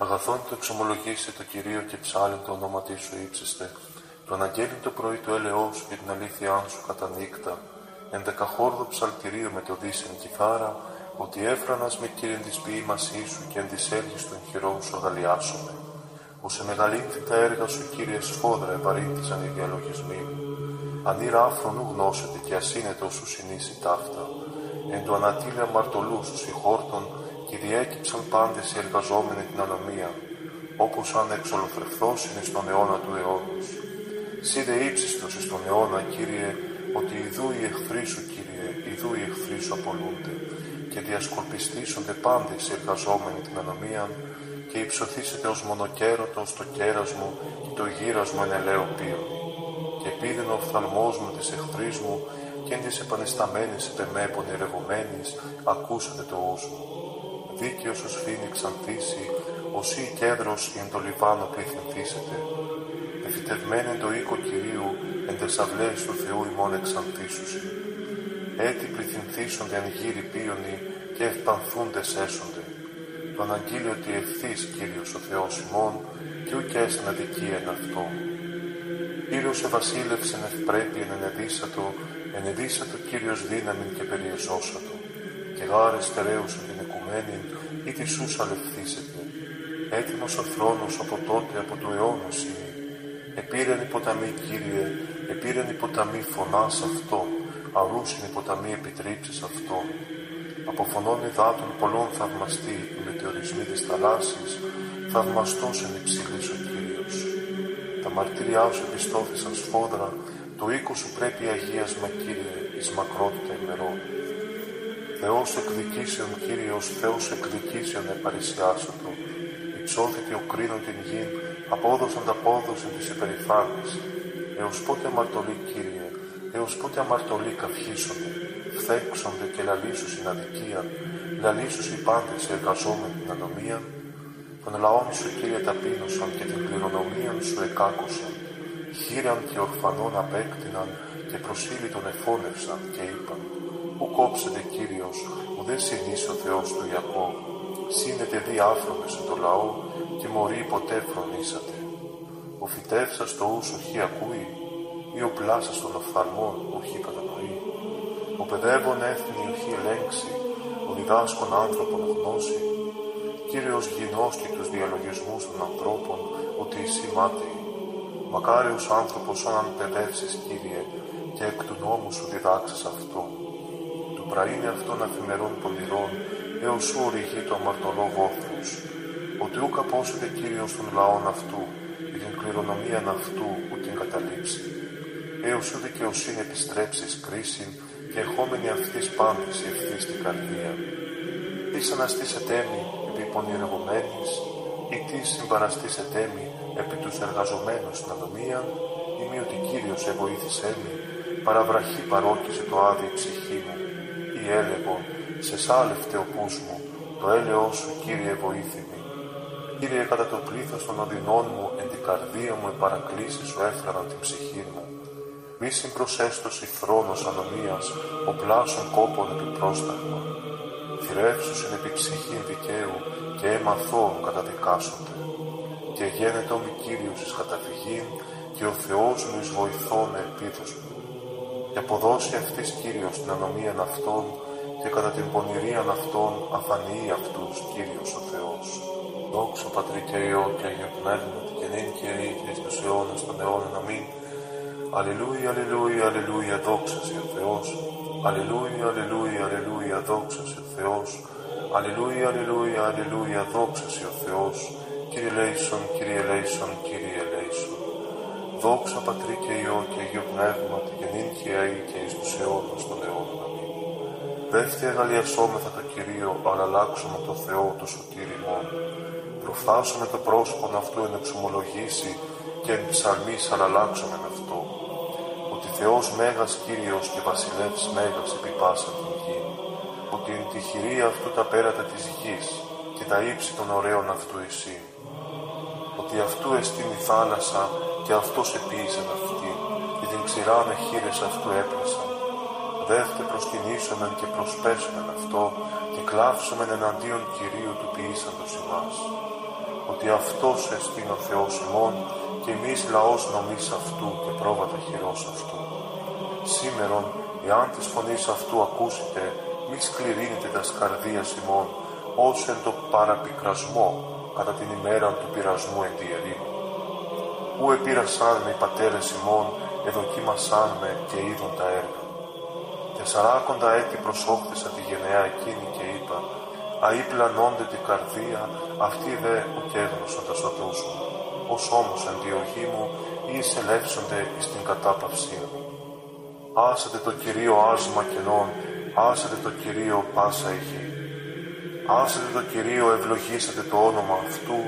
Αγαθόν το εξομολογήστε το Κυρίο και ψάλιν το όνομα της σου ύψιστε. Το αναγγέλιν το πρωί του έλεό σου και την αλήθειά σου κατά νύχτα. Ενδεκαχόρδο ψαλτηρίο με το δύσεν κιθάρα, ότι έφρανας με κύριεν της ποίημασή σου και εν της έργης των χειρών σου αγαλιάσουμε. Ώσε μεγαλύνθη τα έργα σου, Κύριε σφόδρα, επαρρύνθησαν οι διαλογισμοί μου. Αν η ράφρον γνώσετε και ασύνετος σου συνήσει ταύτα. Εν το ανατήλε αμαρτωλού σου συγχόρτων και διέκυψαν πάντε οι εργαζόμενοι την ανομία, όπως αν εξολοθρευθώσιν στον αιώνα του αιώνος. Σύ δε ύψιστος εις τον αιώνα, Κύριε, ότι ιδού οι εχθροί σου, Κύριε, ιδού οι εχθροί σου απολούνται και διασκορπιστήσονται πάντες οι εργαζόμενοι την ανομία και υψωθήσετε ως μονοκέρωτος το κέρας μου και το γύρας μου εν ελαίο Και πήδεν ο οφθαλμός μου της εχθρής μου και εν της επανεσταμένης επεμέ πονηρευομένης ακούσατε το ούς μου. Δίκαιος ως φύνη ξανθήσει, ως ή κέντρος ή εν το λιβάνο πληθυνθήσετε. Εφητευμένη εν το οίκο Κυρίου, εν τες αυλές του Θεού ημών εξανθήσουσι. Έτσι πληθυνθήσονται αν γύρι πίονοι και ευπανθούντες έσονται το αναγγείλει ότι ευθύς Κύριος ο Θεός ημών και ουκ έσεν αδικία εν αυτό. Κύριος ευασίλευσεν ευπρέπει εν ενεδίσατο, ενεδίσατο Κύριος δύναμην και περιεσώσατο. Και γάρες στερέουσεν την οικουμένη ή τη σούς αλευθύσεται. Έτοιμος ο θρόνος από τότε από το αιώνα είναι. Επήρεν η ποταμή Κύριε, επήρεν η ποταμή φωνάς αυτόν, αρούσιν η ποταμή επιτρίψεις αυτόν. Από φωνών υδάτων πολλών θαυμαστεί οι μετεωρισμοί της θαλάσσης, θαυμαστός εν υψηλής ο Κύριος. Τα μαρτύριά σου επιστόθησαν σφόδρα, το οίκο σου πρέπει αγίασμα Κύριε, εις μακρότητα ημερών. Θεός εκδικήσεων Κύριος, Θεός εκδικήσεων επαρισιάσωτο, υψώθητη ο κρίνον την γη, απόδοσαν τα πόδοσαν της υπερηφάνης. Έως πότε αμαρτωλή Κύριε, έως πότε αμαρτωλή καυχήσονται, φθέξονται και λαλήσουν στην αδικία, λαλήσουν οι πάντες εργαζόμενοι την ανομία, των λαών σου Κύριε ταπείνωσαν και την κληρονομία σου εκάκωσαν, χείραν και ορφανών απέκτηναν και προσήλυτον εφώνευσαν και είπαν, Ου κόψετε Κύριος, ουδέ συνήσει ο Θεός του Ιακώβ, σύνετε δι άφρονες εν το λαό και μωρή ποτέ φρονήσατε. Ο φυτεύσας το ούσο χι ακούει, ή ο πλάσας των οφθαλμών ουχή κατανοεί. Ο παιδεύων έθνη ουχή ελέγξει, ο διδάσκων άνθρωπον γνώση. Κύριος γινός και τους διαλογισμούς των ανθρώπων, ότι εσύ μάταιοι. Μακάριος άνθρωπος αν παιδεύσεις, Κύριε, και εκ του νόμου σου διδάξεις αυτό. Του πραήνε αυτών αφημερών πονηρών, έως σου οριγεί το αμαρτωλό βόθρος. Ότι ούκ απόσυτε Κύριος των λαών αυτού, και την κληρονομίαν αυτού που την καταλήψει έως σου δικαιοσύνη επιστρέψεις κρίση και ερχόμενη αυτής πάντης η ευθύς στην καρδία. Τι αναστής ετέμι επί πονηρευομένης, ή τι συμπαραστής ετέμι επί τους εργαζομένους στην αδομία, ή μη ότι Κύριος εβοήθησέ με, παραβραχή παρόκησε το άδειο ψυχή μου, ή έλεγω, σε σάλευτε ο πούς μου, το έλεος σου Κύριε βοήθημη. Κύριε κατά το πλήθος των οδυνών μου, εν την καρδία μου επαρακλήσει σου έφεραν την ψυχή μου μη συμπροσέστος η θρόνος ανομίας, ο πλάσων κόπων επιπρόσταγμα. Θηρεύσου στην επιψυχή δικαίου και αίμα καταδικάσονται. Και γένετο μη Κύριος εις καταφυγήν και ο Θεός μου εις βοηθών ελπίδος μου. Και αποδώσει αυτής Κύριος την ανομίαν αυτών και κατά την πονηρίαν αυτών αφανεί αυτούς Κύριος ο Θεός. Δόξα Πατρί και Υιό και Αγιο Πνεύμα και νυν και ρή και εις τους αιώνας των αιώνων. Αμήν. Αλληλούια, αλληλούια, αλληλούια, δόξα σε ο Θεός. Αλληλούια, αλληλούια, αλληλούια, δόξα σε ο Θεός. Αλληλούια, αλληλούια, αλληλούια, δόξα σε ο Θεός. Κύριε Λέησον, Κύριε Λέησον, Κύριε Λέησον. Δόξα Πατρί και Υιό και Αγίο Πνεύματι και νυν και αή και εις τους αιώνας των αιώνων. Αμήν. Δεύτε αγαλιασόμεθα το Κυρίο, αλλά αλλάξουμε το Θεό το σωτήρι μόνο. Προφθάσουμε το πρόσωπο αυτού εν εξομολογήσει και εν ψαλμής αλλάξουμε αυτό Θεός Μέγας Κύριος και Βασιλεύς Μέγας επί πάσα την γη, ότι είναι τη χειρία αυτού τα πέρατα της γης και τα ύψη των ωραίων αυτού εσύ. Ότι αυτού εστίν η θάλασσα και αυτός επίησεν αυτή και την ξηράνε χείρες αυτού έπλασαν. Δεύτε προσκυνήσομεν και προσπέσομεν αυτό και κλάψομεν εναντίον Κυρίου του ποιήσαντος ημάς. ότι αυτός εστίν ο Θεός ημών και εμείς λαός νομής αυτού και πρόβατα χειρός αυτού. Σήμερον, εάν της φωνής αυτού ακούσετε, μη σκληρύνετε τα σκαρδία ημών, όσο εν το παραπικρασμό, κατά την ημέρα του πειρασμού εν τη ερήμου. Ού επήρασάν με οι πατέρες ημών, εδοκίμασάν με και είδον τα έργα. Τεσσαράκοντα έτη προσόχθησα τη γενεά εκείνη και είπα, αή πλανώνται την καρδία, αυτοί δε ουκ έγνωσαν τα σωτούς μου, ως όμως εν διοχή μου ή εισελεύσονται εις την κατάπαυσή μου. Άσατε το Κυρίο άσμα κενών, άσατε το Κυρίο πάσα ηχή. Άσατε το Κυρίο ευλογήσατε το όνομα αυτού,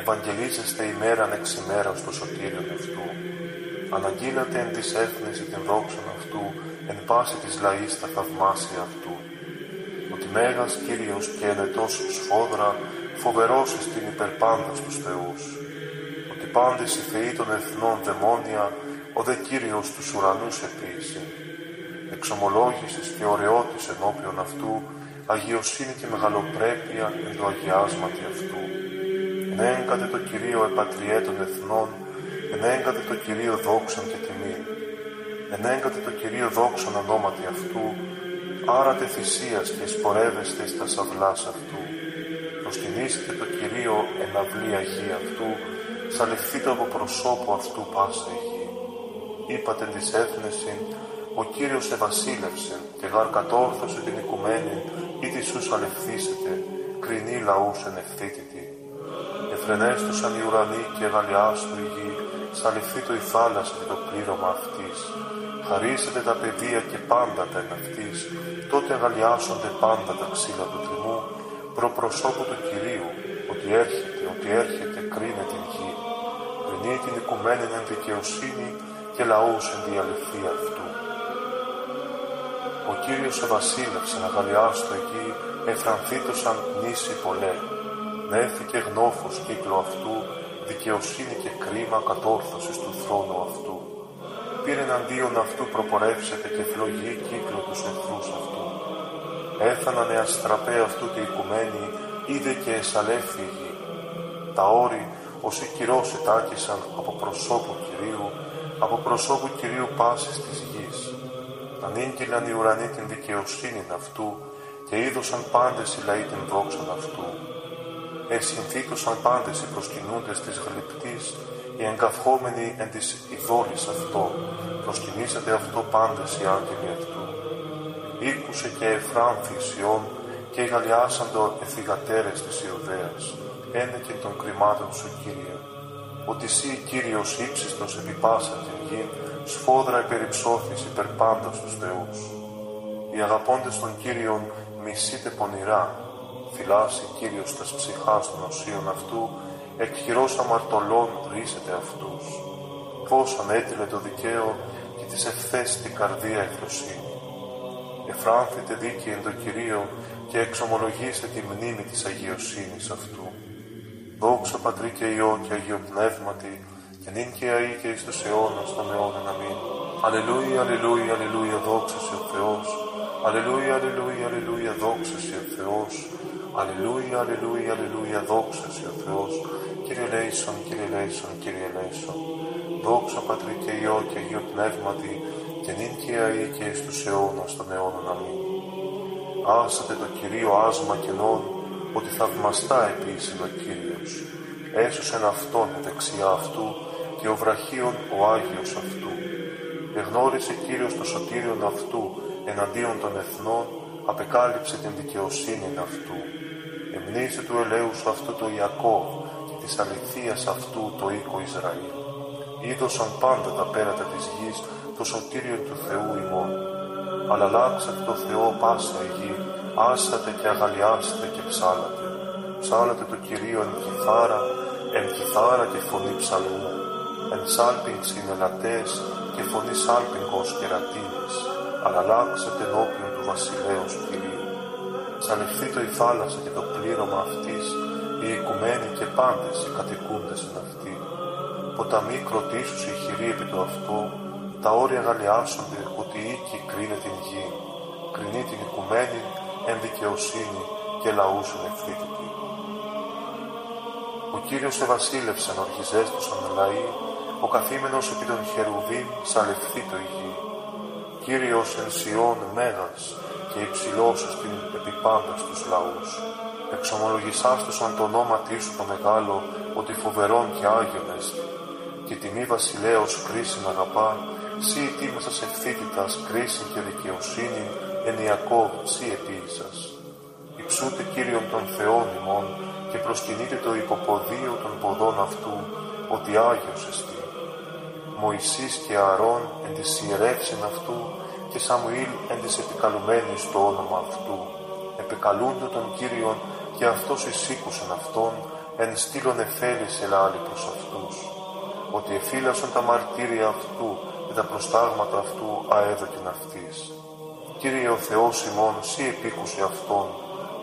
ευαγγελίζεστε ημέραν εξ ημέρας το σωτήριον αυτού. Αναγγείλατε εν της έθνης την δόξαν αυτού, εν πάση της λαής τα θαυμάσια αυτού. Ότι Μέγας Κύριος και ενετός σφόδρα, φοβερός την υπερπάντας τους θεούς. Ότι πάντες οι θεοί των εθνών δαιμόνια, ο δε Κύριος τους ουρανούς επίση. Εξομολόγησης και ωραιότης ενώπιον αυτού, αγιοσύνη και μεγαλοπρέπεια εν το αγιάσματι αυτού. Ενέγκατε το Κυρίο επατριέ των εθνών, ενέγκατε το Κυρίο δόξαν και τιμή. Ενέγκατε το Κυρίο δόξαν ονόματι αυτού, άρατε θυσίας και εισπορεύεστε στα σαυλάς αυτού. Προσκυνήσετε το Κυρίο εν αυλή Αγία αυτού, σαλευθείτε από προσώπου αυτού πάσα η γη. Είπατε της έθνεσιν, ο Κύριος ευασίλευσε και γαρ κατόρθωσε την οικουμένη ή τη σου σαλευθήσετε, κρινή λαούς εν ευθύτητη. Εφρενέστοσαν οι ουρανοί και εγαλιάστο η γη, σαλευθήτω η θάλασσα και το πλήρωμα αυτής. Χαρίσετε τα παιδεία και πάντα τα εν αυτής, τότε αγαλιάσονται πάντα τα ξύλα του τιμού, προπροσώπου του Κυρίου, ότι έρχεται, ότι έρχεται, κρίνε την γη. Κρινεί την οικουμένη εν δικαιοσύνη και λαούς εν διαλυθία αυτού. Ο Κύριος ευασίλευσε να γαλιάστο εκεί, εφρανθήτωσαν νήσι πολλέ. Νέφηκε γνώφος κύκλο αυτού, δικαιοσύνη και κρίμα κατόρθωσης του θρόνου αυτού. Πήρε εναντίον αυτού προπορεύσετε και φλογή κύκλο τους εχθρούς αυτού. Έφαναν εαστραπέ αυτού και οικουμένη, είδε και εσαλεύθη η γη. Τα όρη, όσοι κυρός ετάκησαν από προσώπου Κυρίου, από προσώπου Κυρίου πάσης της γης. Ανήγγυλαν οι ουρανοί την δικαιοσύνη αυτού και είδωσαν πάντες οι λαοί την δόξαν αυτού. Εσυνθήτωσαν πάντες οι προσκυνούντες της γλυπτής, οι εγκαυχόμενοι εν της ειδόλης αυτό, προσκυνήσατε αυτό πάντες οι άγγελοι αυτού. Ήκουσε και εφράνθη Σιών και γαλιάσαντο εθιγατέρες της Ιουδαίας, ένεκεν των κρυμάτων σου Κύριε. Ότι σύ Κύριος ύψιστος επί πάσα την γη, σφόδρα υπερυψώθης υπερ πάντα στους θεούς. Οι αγαπώντες των Κύριων μισείτε πονηρά, φυλάσσει Κύριος τας ψυχάς των οσίων αυτού, εκ χειρός αμαρτωλών ρίσετε αυτούς. Πώς ανέτειλε το δικαίο και της ευθές την καρδία ευλοσύνη. Εφράνθητε δίκαιη εν το Κυρίο και εξομολογήστε τη μνήμη της αγιοσύνης αυτού. Δόξα Πατρί και Υιό και Αγίο Πνεύματι, και νυν και αεί και εις τους αιώνας των αιώνων. Αμήν. Αλληλούια, αλληλούια, αλληλούια, δόξα σε ο Θεός. Αλληλούια, αλληλούια, αλληλούια, δόξα σε ο Θεός. Αλληλούια, αλληλούια, αλληλούια, δόξα σε ο Θεός. Κύριε Λέησον, Κύριε Λέησον, Κύριε Λέησον. Δόξα Πατρί και Υιό και Αγίο Πνεύματι, και νυν και αεί και εις τους αιώνας των αιώνων. Αμήν. Άσατε το Κυρίο άσμα κενών, ότι θαυμαστά επίσημα Κύριος. Έσωσεν Αυτόν δεξιά Αυτού και ο βραχίων ο Άγιος Αυτού. Εγνώρισε Κύριος το σωτήριον Αυτού εναντίον των εθνών, απεκάλυψε την δικαιοσύνη Αυτού. Εμνήσε του ελέους Αυτού το Ιακώβ και της αληθείας Αυτού το οίκο Ισραήλ. Είδωσαν πάντα τα πέρατα της γης το σωτήριον του Θεού ημών. Αλλά αλλάξατε το Θεό πάσα η γη, άσατε και αγαλιάστε και ψάλατε. Ψάλατε το Κυρίο εν κιθάρα, εν κιθάρα και φωνή ψαλμού, εν σάλπιγγ συνελατές και φωνή σάλπιγγος και ρατίνης, αλλά αλλάξατε ενώπιον του βασιλέως Κυρίου. Ψαλευθείτε η θάλασσα και το πλήρωμα αυτής, οι οικουμένοι και πάντες οι κατοικούντες εν αυτή. Ποταμοί κροτήσους οι χειροί επί το αυτό, τα όρια γαλιάσονται ότι οίκη κρίνε την γη, κρινεί την οικουμένη εν δικαιοσύνη και λαούς εν ευθύτητη. Ο Κύριος ευασίλευσεν ορχιζές τους λαοί, ο καθήμενος επί των χερουβίμ σαλευθεί το υγιή. Κύριος εν Σιών μέγας και υψηλός στην επιπάντας τους λαούς. Εξομολογησάς τους αν το όνομα σου το μεγάλο, ότι φοβερόν και άγιον έστι. Και τιμή βασιλέως κρίσιν αγαπά, σύ ετοίμασας ευθύτητας κρίσιν και δικαιοσύνη, εν Ιακώβ σύ επίησας. Υψούτε Κύριον των Θεών ημών, και προσκυνείτε το υποποδίο των ποδών αυτού, ότι Άγιος εστί. Μωυσής και Αρών εν της ιερεύσιν αυτού και Σαμουήλ εν της επικαλουμένης το όνομα αυτού. Επικαλούνται τον Κύριον και αυτός εισήκουσεν αυτόν, εν στήλων εφέλης ελάλη προς αυτούς. Ότι εφύλασαν τα μαρτύρια αυτού και τα προστάγματα αυτού αέδοκεν αυτής. Κύριε ο Θεός ημών, σύ επίκουσε αυτόν,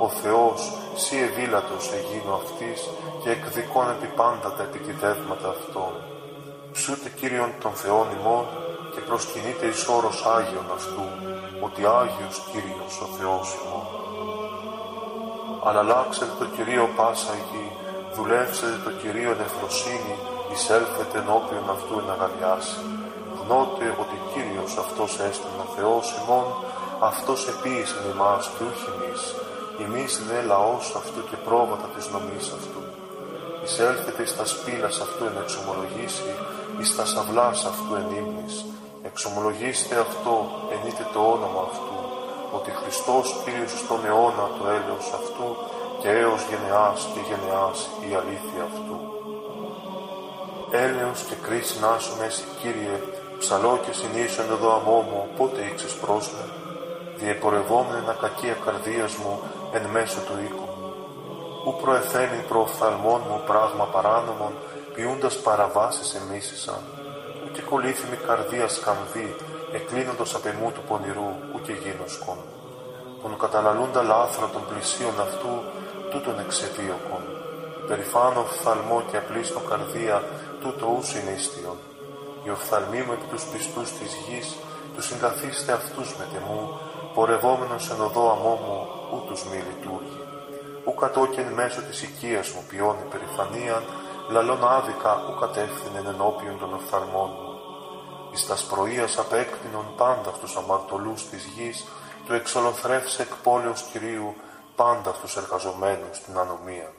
ο Θεός, σύ ευήλατος εγίνω αυτής και εκδικών επί πάντα τα επιτιδεύματα αυτών. Ψούτε Κύριον των Θεών ημών και προσκυνείτε εις όρος Άγιον αυτού, ότι Άγιος Κύριος ο Θεός ημών. Αλλάξετε το Κυρίο πάσα γη, δουλεύσετε το Κυρίο νεφροσύνη, εισέλθετε ενώπιον αυτού εν αγαλιάσει. Γνώτε ότι Κύριος αυτός έστειλε ο Θεός ημών, αυτός επίησε εμάς και ούχ εμείς, εμείς δε λαός αυτού και πρόβατα της νομής αυτού. Εισέλθετε εις τα σπήλας αυτού εν εξομολογήσει, εις τα σαυλάς αυτού εν ύμνης. Εξομολογήστε αυτό, ενείτε το όνομα αυτού, ότι Χριστός Κύριος στον αιώνα το έλεος αυτού και έως γενεάς και γενεάς η αλήθεια αυτού. Έλεος και κρίση να σου μέση Κύριε, ψαλό και συνήσεν εδώ αμόμο, πότε ήξες προς με, διεπορευόμενα κακία καρδίας μου εν μέσω του οίκου μου. Ου προεθέμει προοφθαλμών μου πράγμα παράνομον, ποιούντας παραβάσεις εμίσησαν. Ου και κολλήθημη καρδία σκανδί, εκλίνοντος απ' εμού του πονηρού, ου και γίνοσκον. Τον καταλαλούντα λάθρα των πλησίων αυτού, τούτον εξεδίωκον. Περιφάνω φθαλμό και απλίστο καρδία, τούτο ους συνίστιον. Οι οφθαλμοί μου επί τους πιστούς της γης, τους συγκαθίστε αυτούς με τεμού, πορευόμενος εν οδό αμόμου, ούτους μη λειτουργεί. Ου κατόκεν μέσω της οικίας μου ποιώνει περηφανίαν, λαλών άδικα ου κατεύθυνεν ενώπιον των οφθαλμών μου. Εις τας πρωίας απέκτηνον πάντα στους αμαρτωλούς της γης, του εξολοθρεύσε εκ πόλεως Κυρίου πάντα στους εργαζομένους την ανομία.